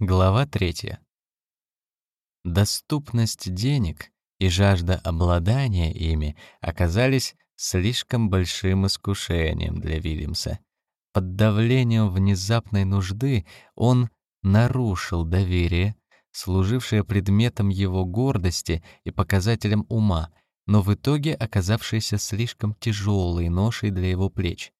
Глава 3. Доступность денег и жажда обладания ими оказались слишком большим искушением для Вильямса. Под давлением внезапной нужды он нарушил доверие, служившее предметом его гордости и показателем ума, но в итоге оказавшееся слишком тяжелой ношей для его плеч.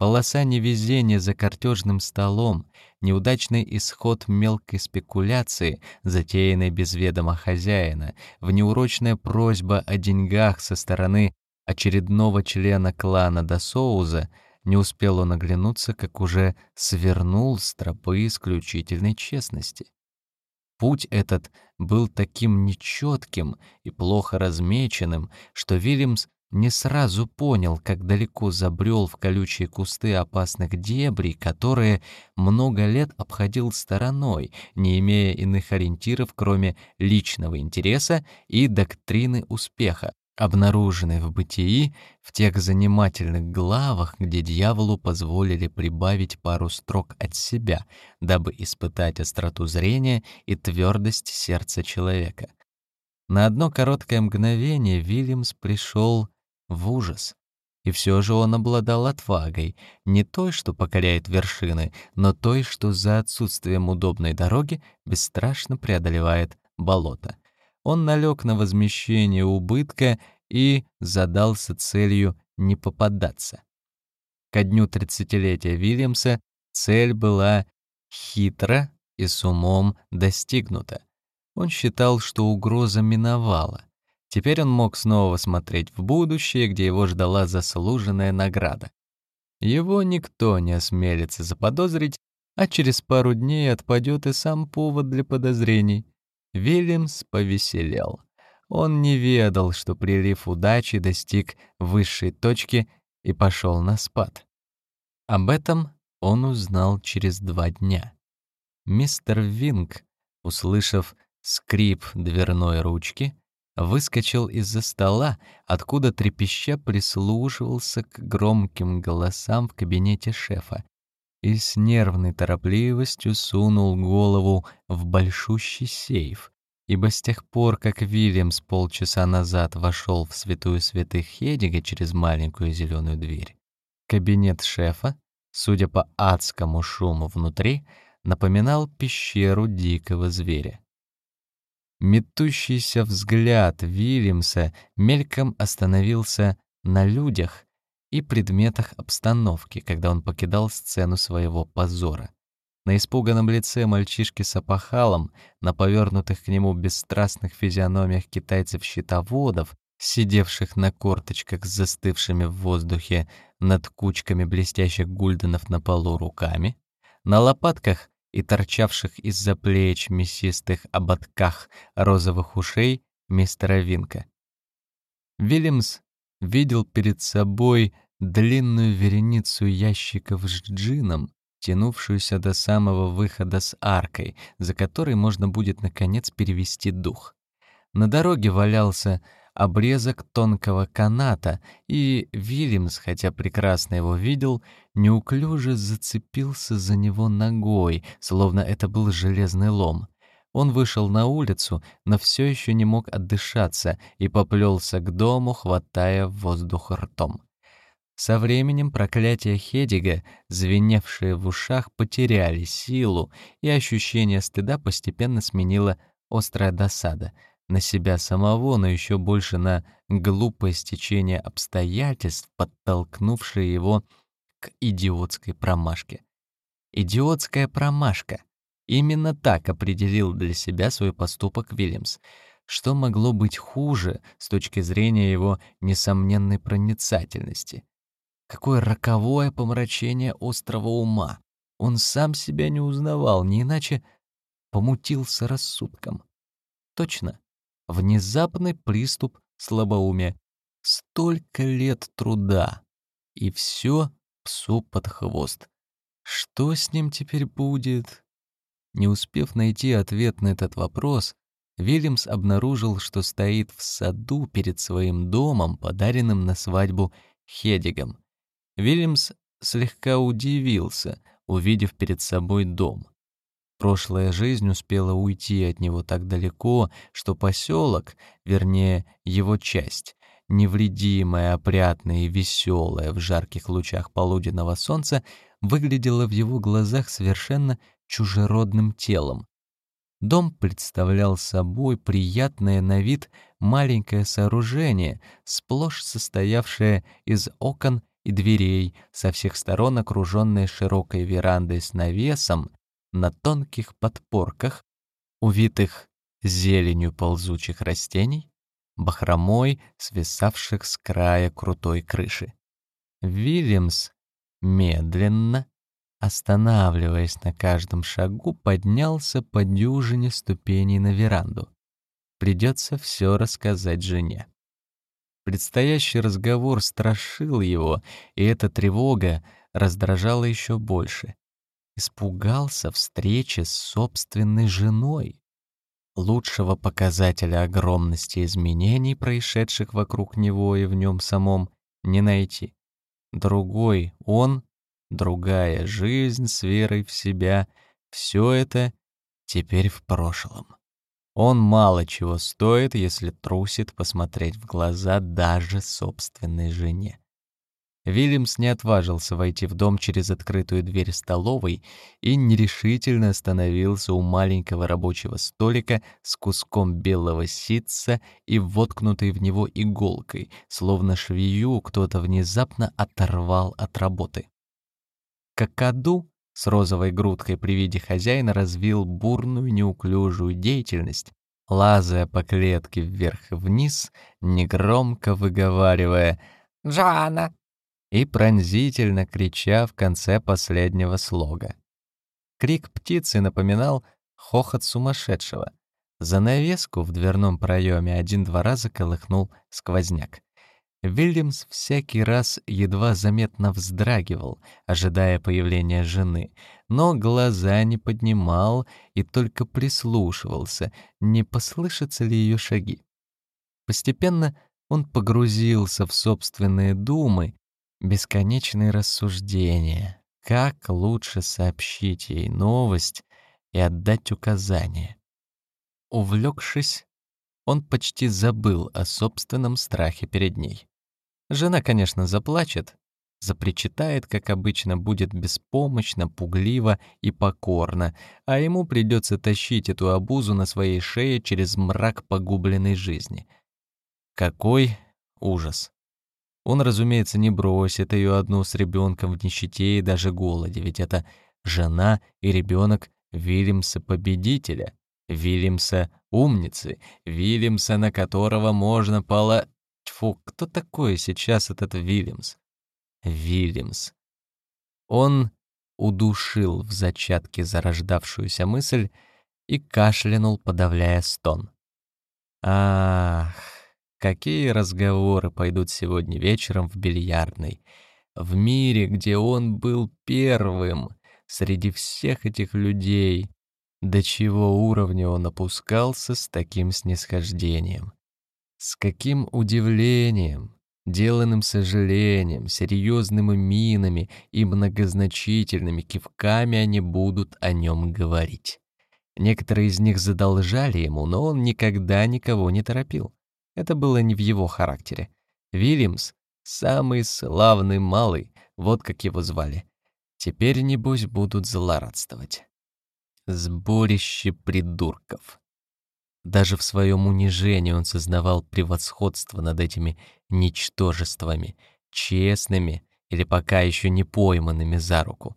Полоса невезения за картежным столом, неудачный исход мелкой спекуляции, затеянной без ведома хозяина, внеурочная просьба о деньгах со стороны очередного члена клана Досоуза, не успел он оглянуться, как уже свернул с тропы исключительной честности. Путь этот был таким нечетким и плохо размеченным, что Вильямс не сразу понял, как далеко забрел в колючие кусты опасных дебрей, которые много лет обходил стороной, не имея иных ориентиров, кроме личного интереса и доктрины успеха, обнаруженной в бытии в тех занимательных главах, где дьяволу позволили прибавить пару строк от себя, дабы испытать остроту зрения и твердость сердца человека. На одно короткое мгновение Вильямс пришел в ужас. И все же он обладал отвагой, не той, что покоряет вершины, но той, что за отсутствием удобной дороги бесстрашно преодолевает болото. Он налег на возмещение убытка и задался целью не попадаться. Ко дню тридцатилетия Вильямса цель была хитро и с умом достигнута. Он считал, что угроза миновала. Теперь он мог снова смотреть в будущее, где его ждала заслуженная награда. Его никто не осмелится заподозрить, а через пару дней отпадет и сам повод для подозрений. Вильямс повеселел. Он не ведал, что прилив удачи достиг высшей точки и пошел на спад. Об этом он узнал через два дня. Мистер Винг, услышав скрип дверной ручки, выскочил из-за стола, откуда трепеща прислушивался к громким голосам в кабинете шефа и с нервной торопливостью сунул голову в большущий сейф, ибо с тех пор, как Вильямс полчаса назад вошел в святую святых Хедига через маленькую зеленую дверь, кабинет шефа, судя по адскому шуму внутри, напоминал пещеру дикого зверя. Метущийся взгляд Вильямса мельком остановился на людях и предметах обстановки, когда он покидал сцену своего позора. На испуганном лице мальчишки с опахалом, на повернутых к нему бесстрастных физиономиях китайцев-щитоводов, сидевших на корточках с застывшими в воздухе над кучками блестящих гульденов на полу руками, на лопатках и торчавших из-за плеч мясистых ободках розовых ушей мистера Винка. Вильямс видел перед собой длинную вереницу ящиков с джином, тянувшуюся до самого выхода с аркой, за которой можно будет, наконец, перевести дух. На дороге валялся обрезок тонкого каната, и Вильямс, хотя прекрасно его видел, неуклюже зацепился за него ногой, словно это был железный лом. Он вышел на улицу, но все еще не мог отдышаться и поплелся к дому, хватая воздух ртом. Со временем проклятия Хедига, звеневшие в ушах, потеряли силу, и ощущение стыда постепенно сменило острая досада — на себя самого, но еще больше на глупое стечение обстоятельств, подтолкнувшее его к идиотской промашке. Идиотская промашка. Именно так определил для себя свой поступок Вильямс. Что могло быть хуже с точки зрения его несомненной проницательности? Какое роковое помрачение острого ума! Он сам себя не узнавал, не иначе помутился рассудком. Точно, внезапный приступ слабоумия. Столько лет труда. И все псу под хвост. Что с ним теперь будет? Не успев найти ответ на этот вопрос, Вильямс обнаружил, что стоит в саду перед своим домом, подаренным на свадьбу Хедигом. Вильямс слегка удивился, увидев перед собой дом. Прошлая жизнь успела уйти от него так далеко, что поселок, вернее, его часть, невредимая, опрятная и веселая в жарких лучах полуденного солнца, выглядела в его глазах совершенно чужеродным телом. Дом представлял собой приятное на вид маленькое сооружение, сплошь состоявшее из окон и дверей, со всех сторон окруженное широкой верандой с навесом, на тонких подпорках, увитых зеленью ползучих растений, бахромой, свисавших с края крутой крыши. Вильямс медленно, останавливаясь на каждом шагу, поднялся по дюжине ступеней на веранду. Придется все рассказать жене. Предстоящий разговор страшил его, и эта тревога раздражала еще больше испугался встречи с собственной женой. Лучшего показателя огромности изменений, происшедших вокруг него и в нем самом, не найти. Другой он, другая жизнь с верой в себя — все это теперь в прошлом. Он мало чего стоит, если трусит посмотреть в глаза даже собственной жене. Вильямс не отважился войти в дом через открытую дверь столовой и нерешительно остановился у маленького рабочего столика с куском белого ситца и воткнутой в него иголкой, словно швею кто-то внезапно оторвал от работы. Какаду с розовой грудкой при виде хозяина развил бурную неуклюжую деятельность, лазая по клетке вверх и вниз, негромко выговаривая «Джоанна, и пронзительно крича в конце последнего слога. Крик птицы напоминал хохот сумасшедшего. Занавеску в дверном проеме один-два раза колыхнул сквозняк. Вильямс всякий раз едва заметно вздрагивал, ожидая появления жены, но глаза не поднимал и только прислушивался, не послышатся ли ее шаги. Постепенно он погрузился в собственные думы бесконечные рассуждения, как лучше сообщить ей новость и отдать указания. Увлекшись, он почти забыл о собственном страхе перед ней. Жена, конечно, заплачет, запричитает, как обычно, будет беспомощно, пугливо и покорно, а ему придется тащить эту обузу на своей шее через мрак погубленной жизни. Какой ужас! Он, разумеется, не бросит ее одну с ребенком в нищете и даже голоде, ведь это жена и ребенок Вильямса-победителя, Вильямса-умницы, Вильямса, на которого можно пола... Тьфу, кто такой сейчас этот Вильямс? Вильямс. Он удушил в зачатке зарождавшуюся мысль и кашлянул, подавляя стон. Ах, Какие разговоры пойдут сегодня вечером в бильярдной? В мире, где он был первым среди всех этих людей, до чего уровня он опускался с таким снисхождением. С каким удивлением, деланным сожалением, серьезными минами и многозначительными кивками они будут о нем говорить. Некоторые из них задолжали ему, но он никогда никого не торопил. Это было не в его характере. Вильямс — самый славный малый, вот как его звали. Теперь, небось, будут злорадствовать. Сборище придурков. Даже в своем унижении он сознавал превосходство над этими ничтожествами, честными или пока еще не пойманными за руку.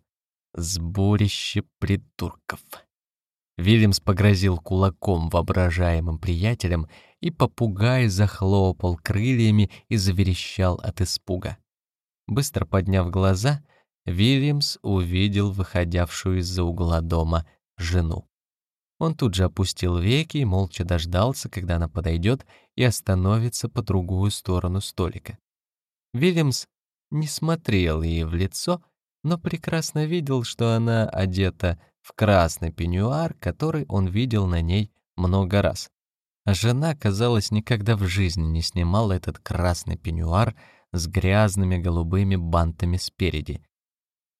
Сборище придурков. Вильямс погрозил кулаком воображаемым приятелям, и попугай захлопал крыльями и заверещал от испуга. Быстро подняв глаза, Вильямс увидел выходявшую из-за угла дома жену. Он тут же опустил веки и молча дождался, когда она подойдет и остановится по другую сторону столика. Вильямс не смотрел ей в лицо, но прекрасно видел, что она одета в красный пеньюар, который он видел на ней много раз. Жена, казалось, никогда в жизни не снимала этот красный пеньюар с грязными голубыми бантами спереди.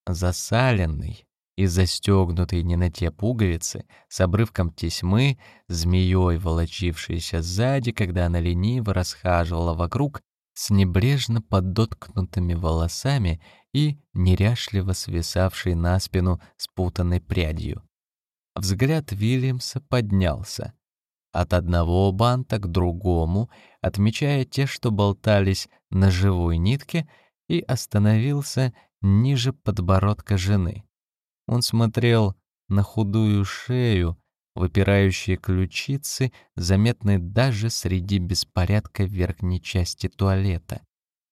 Засаленный, и застегнутый не на те пуговицы, с обрывком тесьмы, змеей волочившейся сзади, когда она лениво расхаживала вокруг, с небрежно подоткнутыми волосами и неряшливо свисавшей на спину спутанной прядью. Взгляд Вильямса поднялся. От одного банта к другому, отмечая те, что болтались на живой нитке, и остановился ниже подбородка жены. Он смотрел на худую шею, выпирающие ключицы, заметные даже среди беспорядка верхней части туалета,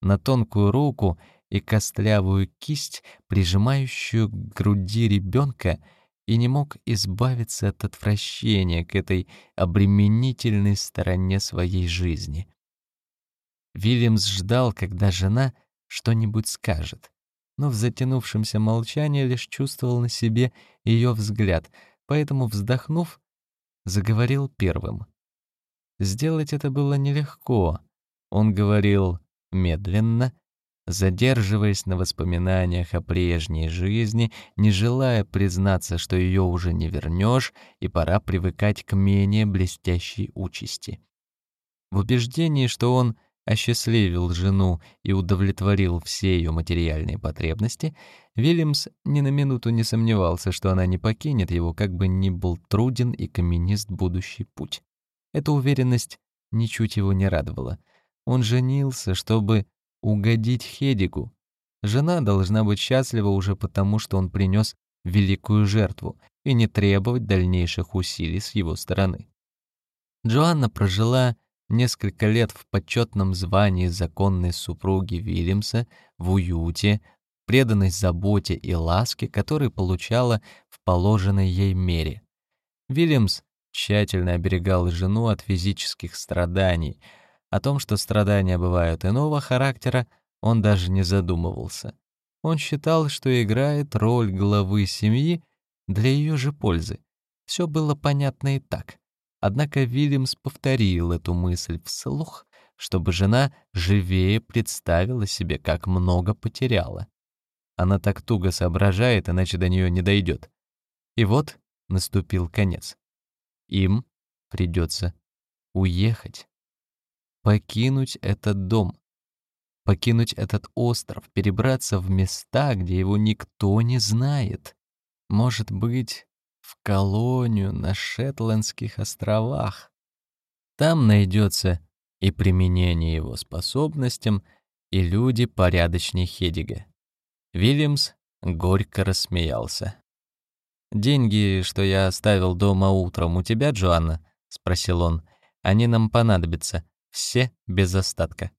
на тонкую руку и костлявую кисть, прижимающую к груди ребенка, и не мог избавиться от отвращения к этой обременительной стороне своей жизни. Вильямс ждал, когда жена что-нибудь скажет но в затянувшемся молчании лишь чувствовал на себе ее взгляд, поэтому, вздохнув, заговорил первым. Сделать это было нелегко. Он говорил медленно, задерживаясь на воспоминаниях о прежней жизни, не желая признаться, что ее уже не вернешь, и пора привыкать к менее блестящей участи. В убеждении, что он осчастливил жену и удовлетворил все ее материальные потребности, Вильямс ни на минуту не сомневался, что она не покинет его, как бы ни был труден и каменист будущий путь. Эта уверенность ничуть его не радовала. Он женился, чтобы угодить Хедигу. Жена должна быть счастлива уже потому, что он принес великую жертву и не требовать дальнейших усилий с его стороны. Джоанна прожила несколько лет в почетном звании законной супруги Вильямса, в уюте, преданной заботе и ласке, которые получала в положенной ей мере. Вильямс тщательно оберегал жену от физических страданий. О том, что страдания бывают иного характера, он даже не задумывался. Он считал, что играет роль главы семьи для ее же пользы. Все было понятно и так. Однако Вильямс повторил эту мысль вслух, чтобы жена живее представила себе, как много потеряла. Она так туго соображает, иначе до нее не дойдет. И вот наступил конец. Им придется уехать, покинуть этот дом, покинуть этот остров, перебраться в места, где его никто не знает. Может быть, в колонию на Шетландских островах. Там найдется и применение его способностям, и люди порядочнее Хедига. Вильямс горько рассмеялся. «Деньги, что я оставил дома утром, у тебя, Джоанна?» — спросил он. «Они нам понадобятся. Все без остатка».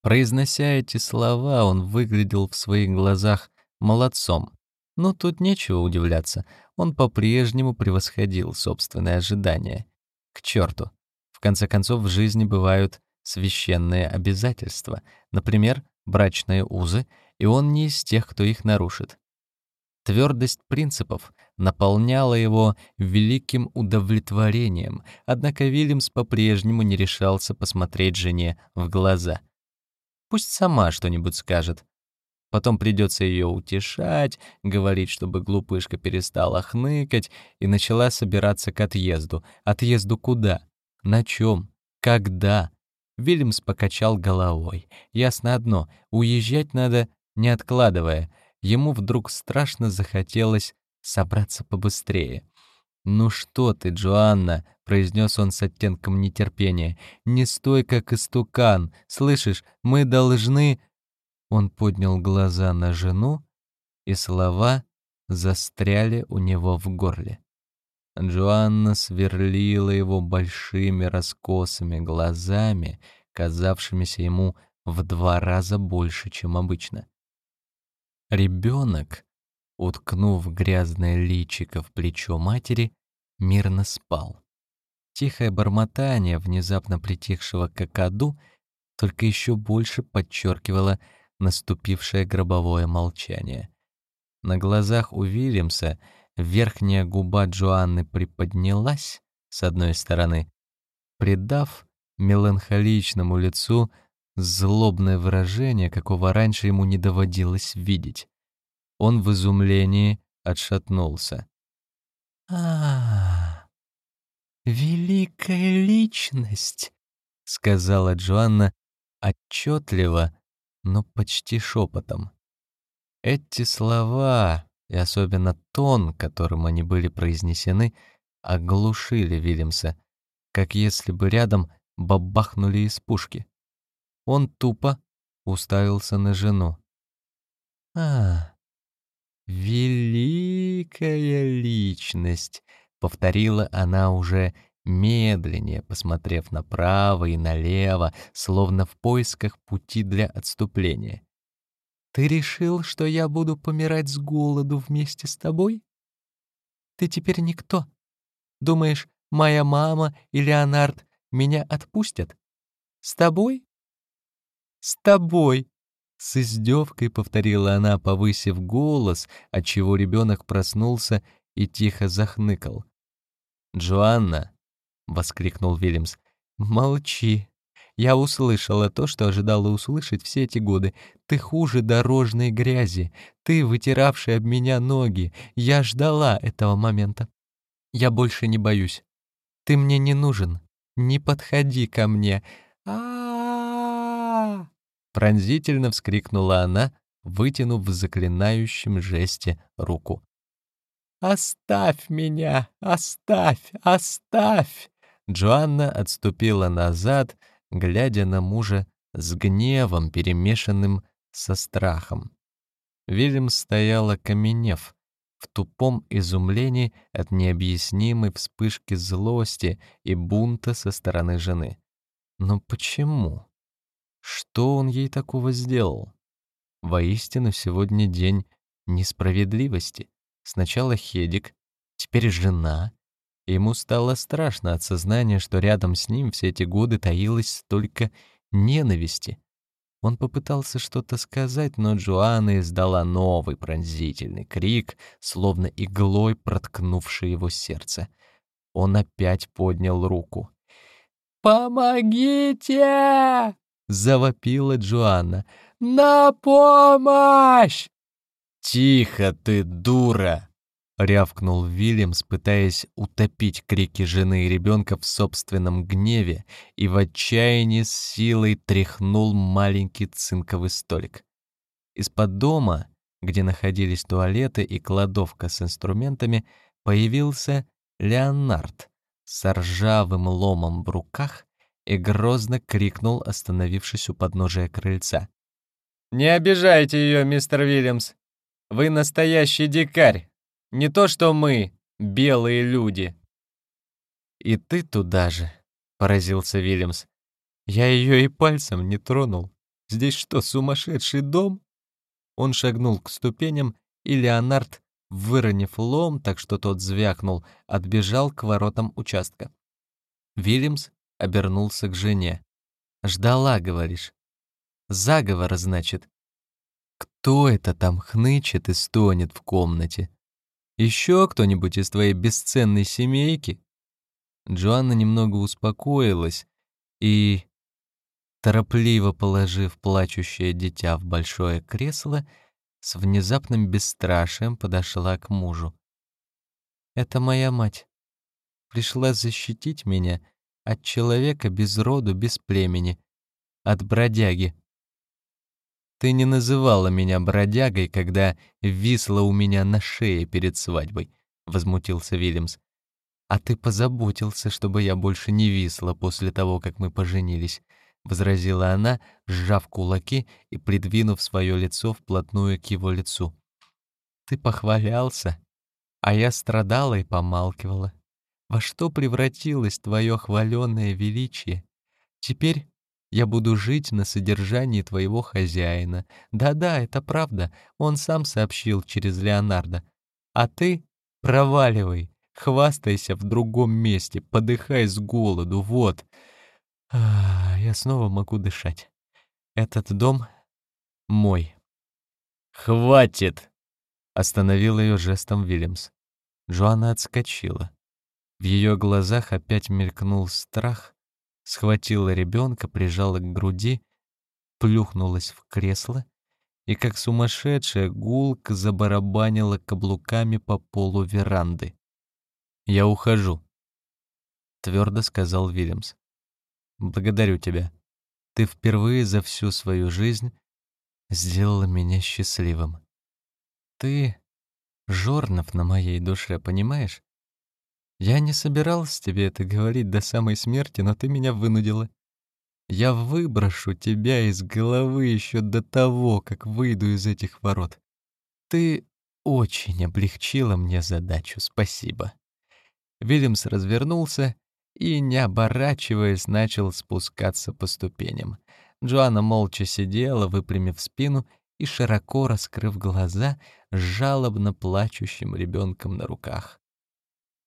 Произнося эти слова, он выглядел в своих глазах молодцом. Но тут нечего удивляться он по-прежнему превосходил собственные ожидания. К черту! В конце концов, в жизни бывают священные обязательства, например, брачные узы, и он не из тех, кто их нарушит. Твердость принципов наполняла его великим удовлетворением, однако Вильямс по-прежнему не решался посмотреть жене в глаза. Пусть сама что-нибудь скажет, Потом придется ее утешать, говорить, чтобы глупышка перестала хныкать и начала собираться к отъезду. Отъезду куда? На чем? Когда? Вильямс покачал головой. Ясно одно — уезжать надо, не откладывая. Ему вдруг страшно захотелось собраться побыстрее. «Ну что ты, Джоанна?» — произнес он с оттенком нетерпения. «Не стой, как истукан. Слышишь, мы должны...» Он поднял глаза на жену, и слова застряли у него в горле. Джоанна сверлила его большими раскосыми глазами, казавшимися ему в два раза больше, чем обычно. Ребенок, уткнув грязное личико в плечо матери, мирно спал. Тихое бормотание внезапно притихшего какаду только еще больше подчеркивало наступившее гробовое молчание. На глазах у Вильямса верхняя губа Джоанны приподнялась с одной стороны, придав меланхоличному лицу злобное выражение, какого раньше ему не доводилось видеть. Он в изумлении отшатнулся. а, великая личность!» — сказала Джоанна отчетливо, но почти шепотом. Эти слова, и особенно тон, которым они были произнесены, оглушили Вильямса, как если бы рядом бабахнули из пушки. Он тупо уставился на жену. «А, великая личность!» — повторила она уже медленнее, посмотрев направо и налево, словно в поисках пути для отступления. Ты решил, что я буду помирать с голоду вместе с тобой? Ты теперь никто. Думаешь, моя мама и Леонард меня отпустят? С тобой? С тобой, с издевкой повторила она, повысив голос, отчего ребенок проснулся и тихо захныкал. «Джоанна!» — воскликнул Вильямс. «Молчи!» Я услышала то, что ожидала услышать все эти годы. Ты хуже дорожной грязи. Ты, вытиравший об меня ноги. Я ждала этого момента. Я больше не боюсь. Ты мне не нужен. Не подходи ко мне. Пронзительно вскрикнула она, вытянув в заклинающем жесте руку. «Оставь меня! Оставь! Оставь!» Джоанна отступила назад, глядя на мужа с гневом, перемешанным со страхом. Вильям стоял окаменев, в тупом изумлении от необъяснимой вспышки злости и бунта со стороны жены. Но почему? Что он ей такого сделал? Воистину, сегодня день несправедливости. Сначала Хедик, теперь жена, Ему стало страшно от сознания, что рядом с ним все эти годы таилось столько ненависти. Он попытался что-то сказать, но Джоанна издала новый пронзительный крик, словно иглой проткнувший его сердце. Он опять поднял руку. «Помогите!» — завопила Джоанна. «На помощь!» «Тихо ты, дура!» — рявкнул Вильямс, пытаясь утопить крики жены и ребенка в собственном гневе, и в отчаянии с силой тряхнул маленький цинковый столик. Из-под дома, где находились туалеты и кладовка с инструментами, появился Леонард с ржавым ломом в руках и грозно крикнул, остановившись у подножия крыльца. «Не обижайте ее, мистер Вильямс! Вы настоящий дикарь!» Не то что мы, белые люди. И ты туда же, поразился Вильямс. Я ее и пальцем не тронул. Здесь что, сумасшедший дом? Он шагнул к ступеням, и Леонард, выронив лом, так что тот звякнул, отбежал к воротам участка. Вильямс обернулся к жене. «Ждала, говоришь?» «Заговор, значит?» «Кто это там хнычет и стонет в комнате?» Еще кто-нибудь из твоей бесценной семейки?» Джоанна немного успокоилась и, торопливо положив плачущее дитя в большое кресло, с внезапным бесстрашием подошла к мужу. «Это моя мать. Пришла защитить меня от человека без роду, без племени, от бродяги, ты не называла меня бродягой, когда висла у меня на шее перед свадьбой, возмутился Вильямс. А ты позаботился, чтобы я больше не висла после того, как мы поженились, возразила она, сжав кулаки и придвинув свое лицо вплотную к его лицу. Ты похвалялся, а я страдала и помалкивала. Во что превратилось твое хваленное величие? Теперь я буду жить на содержании твоего хозяина. Да-да, это правда, он сам сообщил через Леонардо. А ты проваливай, хвастайся в другом месте, подыхай с голоду, вот. Я снова могу дышать. Этот дом мой. «Хватит!» — остановил ее жестом Вильямс. Джоанна отскочила. В ее глазах опять мелькнул страх, схватила ребенка, прижала к груди, плюхнулась в кресло и как сумасшедшая гулка забарабанила каблуками по полу веранды. «Я ухожу», — твердо сказал Вильямс. «Благодарю тебя. Ты впервые за всю свою жизнь сделала меня счастливым. Ты — жорнов на моей душе, понимаешь? Я не собирался тебе это говорить до самой смерти, но ты меня вынудила. Я выброшу тебя из головы еще до того, как выйду из этих ворот. Ты очень облегчила мне задачу, спасибо. Вильямс развернулся и, не оборачиваясь, начал спускаться по ступеням. Джоанна молча сидела, выпрямив спину и широко раскрыв глаза с жалобно плачущим ребенком на руках.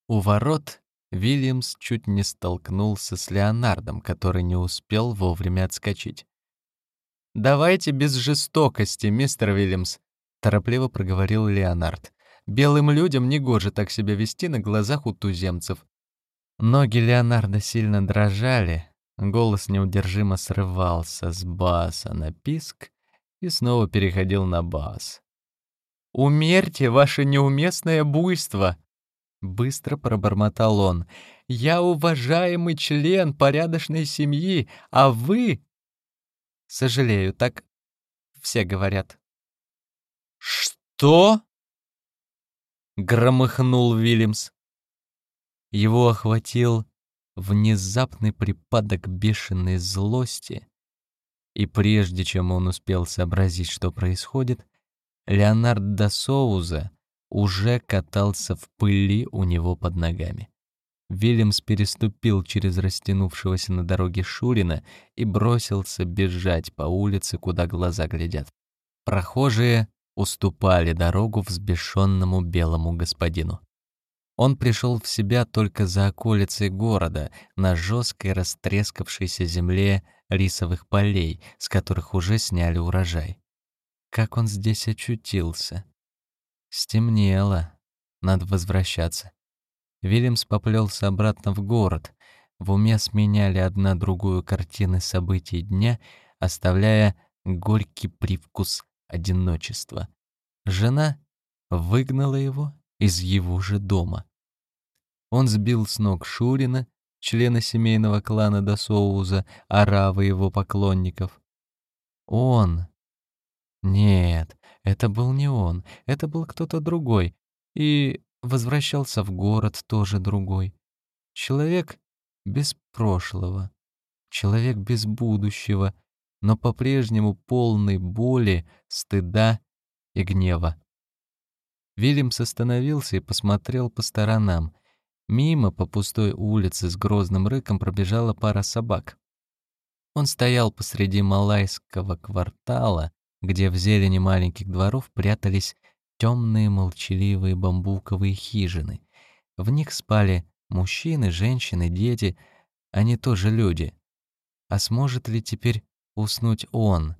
У ворот Вильямс чуть не столкнулся с Леонардом, который не успел вовремя отскочить. «Давайте без жестокости, мистер Вильямс», — торопливо проговорил Леонард. «Белым людям негоже так себя вести на глазах у туземцев». Ноги Леонарда сильно дрожали, голос неудержимо срывался с баса на писк и снова переходил на бас. «Умерьте ваше неуместное буйство!» Быстро пробормотал он. «Я уважаемый член порядочной семьи, а вы...» «Сожалею, так все говорят». «Что?» Громыхнул Вильямс. Его охватил внезапный припадок бешеной злости, и прежде чем он успел сообразить, что происходит, Леонард да Соуза уже катался в пыли у него под ногами. Вильямс переступил через растянувшегося на дороге Шурина и бросился бежать по улице, куда глаза глядят. Прохожие уступали дорогу взбешенному белому господину. Он пришел в себя только за околицей города, на жесткой растрескавшейся земле рисовых полей, с которых уже сняли урожай. Как он здесь очутился? Стемнело. Надо возвращаться. Вильямс поплелся обратно в город. В уме сменяли одна другую картины событий дня, оставляя горький привкус одиночества. Жена выгнала его из его же дома. Он сбил с ног Шурина, члена семейного клана Досоуза, оравы его поклонников. Он. Нет, это был не он, это был кто-то другой. И возвращался в город тоже другой. Человек без прошлого, человек без будущего, но по-прежнему полный боли, стыда и гнева. Вильямс остановился и посмотрел по сторонам. Мимо по пустой улице с грозным рыком пробежала пара собак. Он стоял посреди малайского квартала, где в зелени маленьких дворов прятались темные молчаливые бамбуковые хижины. В них спали мужчины, женщины, дети, они тоже люди. А сможет ли теперь уснуть он?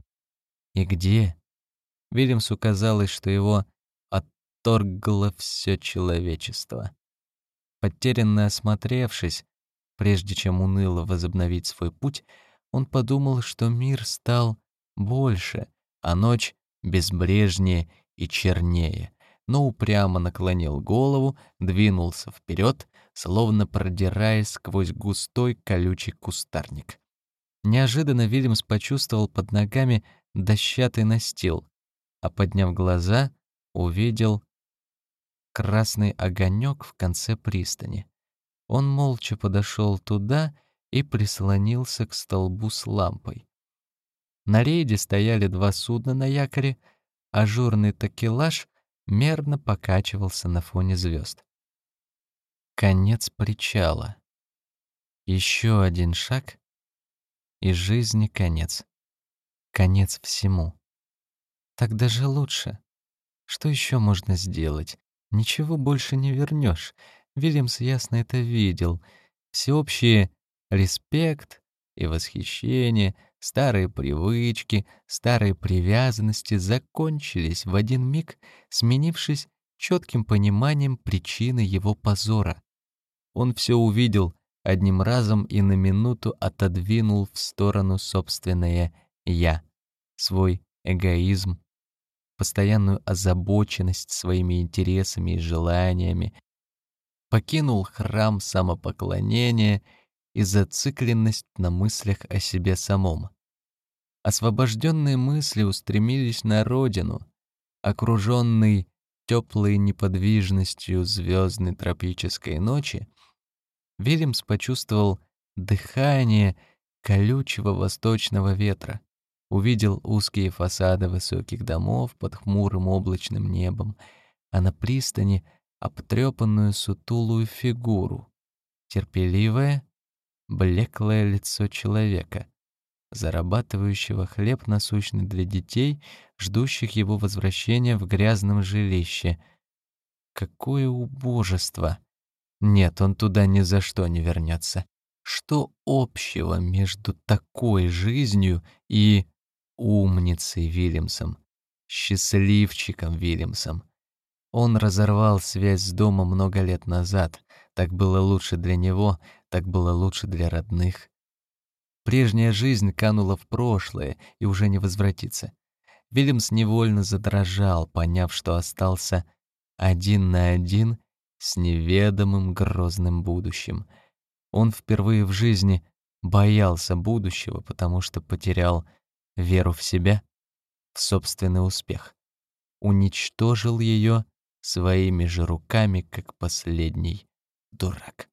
И где? Вильямсу казалось, что его отторгло все человечество. Потерянно осмотревшись, прежде чем уныло возобновить свой путь, он подумал, что мир стал больше, а ночь безбрежнее и чернее, но упрямо наклонил голову, двинулся вперед, словно продираясь сквозь густой колючий кустарник. Неожиданно Вильямс почувствовал под ногами дощатый настил, а подняв глаза, увидел красный огонек в конце пристани. Он молча подошел туда и прислонился к столбу с лампой. На рейде стояли два судна на якоре, а журный такелаж мерно покачивался на фоне звезд. Конец причала. Еще один шаг, и жизни конец. Конец всему. Так даже лучше. Что еще можно сделать? Ничего больше не вернешь. Вильямс ясно это видел. Всеобщий респект и восхищение — Старые привычки, старые привязанности закончились в один миг, сменившись четким пониманием причины его позора. Он все увидел одним разом и на минуту отодвинул в сторону собственное «я», свой эгоизм, постоянную озабоченность своими интересами и желаниями, покинул храм самопоклонения и зацикленность на мыслях о себе самом. Освобожденные мысли устремились на родину, окруженный теплой неподвижностью звездной тропической ночи, Вильямс почувствовал дыхание колючего восточного ветра, увидел узкие фасады высоких домов под хмурым облачным небом, а на пристани обтрепанную сутулую фигуру, терпеливое, блеклое лицо человека, зарабатывающего хлеб насущный для детей, ждущих его возвращения в грязном жилище. Какое убожество! Нет, он туда ни за что не вернется. Что общего между такой жизнью и умницей Вильямсом, счастливчиком Вильямсом? Он разорвал связь с домом много лет назад. Так было лучше для него, так было лучше для родных. Прежняя жизнь канула в прошлое и уже не возвратится. Вильямс невольно задрожал, поняв, что остался один на один с неведомым грозным будущим. Он впервые в жизни боялся будущего, потому что потерял веру в себя, в собственный успех. Уничтожил ее своими же руками, как последний дурак.